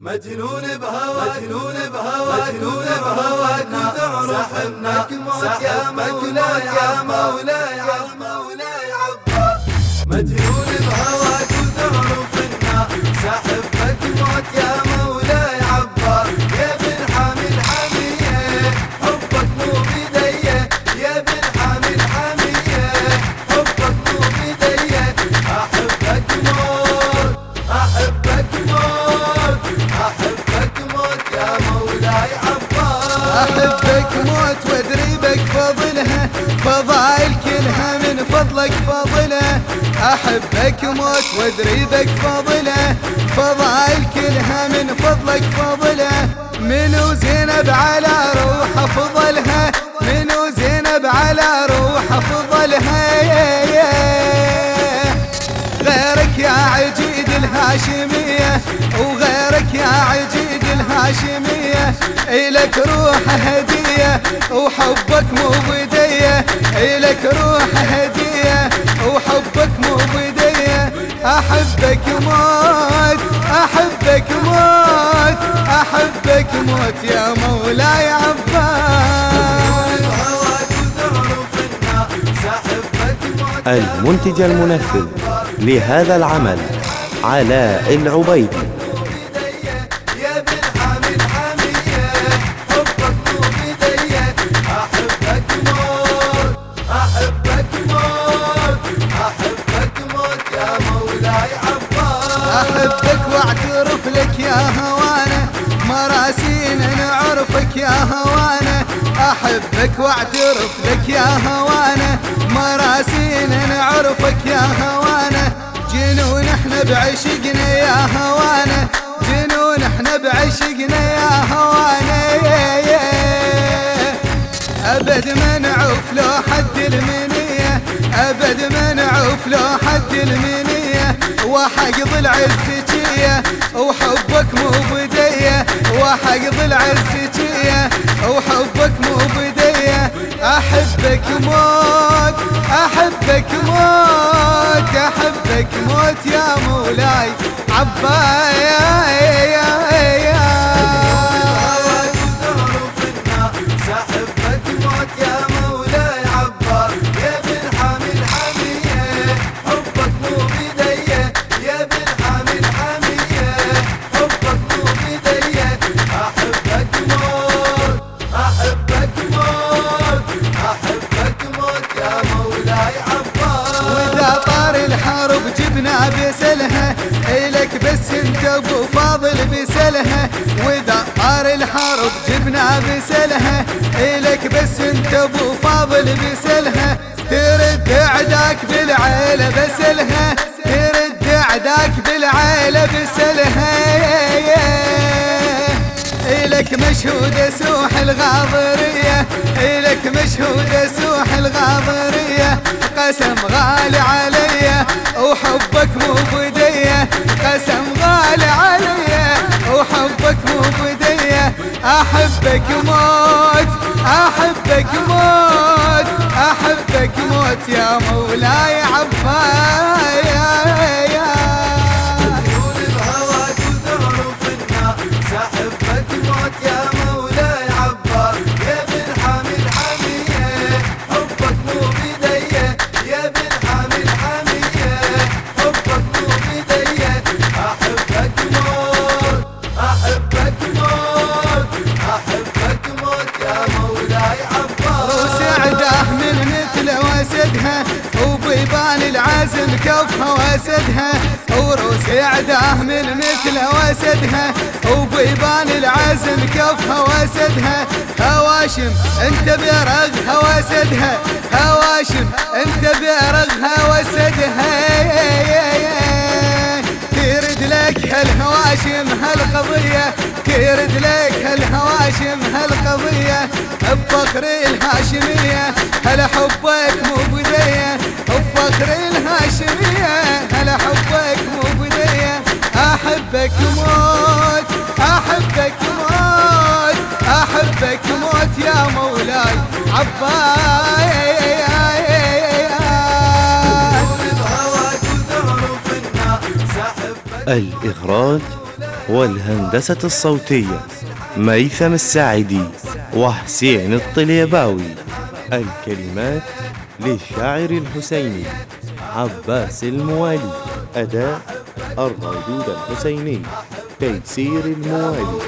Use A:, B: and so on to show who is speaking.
A: مجنون بهواك مجنون بهواك مجنون بهواك. وتعرف انك موت يا مولاي يا مولاي يا مولاي. عباس مجنون بهواك وتعرف انك احبك موت
B: بك فضلها فضائل كلها من فضلك فضلها أحبك موت وادري بك فضائل كلها من فضلك فضلها منو زينب على روح فضلها؟ منو زينب على روح فضلها؟ غيرك يا عجيد الهاشمية وغيرك يا عجيد الهاشمية. إلك روح هدية وحبك مو بدية. إلك روح هدية وحبك مو بدية. أحبك موت أحبك موت أحبك موت يا مولاي عباس.
C: المنتج المنفذ لهذا العمل علاء العبيدي
A: أحبك
B: واعترف لك يا هوانا مراسينا نعرفك يا هوانا أحبك واعترف لك يا هوانا مراسينا نعرفك يا هوانا جنون إحنا بعشقنا يا هوانا جنون إحنا بعشقنا يا هوانا أبد ما نعوف لو حد المنية أبد ما نعوف لو حد المنية وحق العزكية وحبك مو بدية. وحق العزكية وحبك مو بدية. أحبك موت أحبك موت أحبك موت يا مولاي. عبايا بسلها. الك بس انت أبو فاضل بسلها. وإذا طار الحرب جبنا بسلها. الك بس انت أبو فاضل بسلها. ترد عداك بالعيلة بسلها. ترد عداك بالعيلة بسلها. إلك مشهودة سوح الغاضرية. إلك مشهودة سوح الغاضرية. قسم غالي عليا وحبك مو بدية قسم غالي عليا وحبك مو بدية أحبك موت أحبك موت أحبك موت يا مولاي عبايا واسدها وروس عده من مثل واسدها وبيبان العزم كفها واسدها. هواشم انت برغها واسدها. هواشم انت برغها واسدها. ترد لك هالهواشم هالقضية ترد لك هالهواشم هالقضية. بفخر الهاشمية هل حبك مو بدية. بفخر الهاشمية. أحبك موت أحبك موت أحبك موت يا مولاي عباي
C: الإخراج والهندسة الصوتية ميثم الساعدي وحسين الطليباوي. الكلمات للشاعر الحسيني عباس الموالي. أداء الردود الحسيني. تيسير الموالي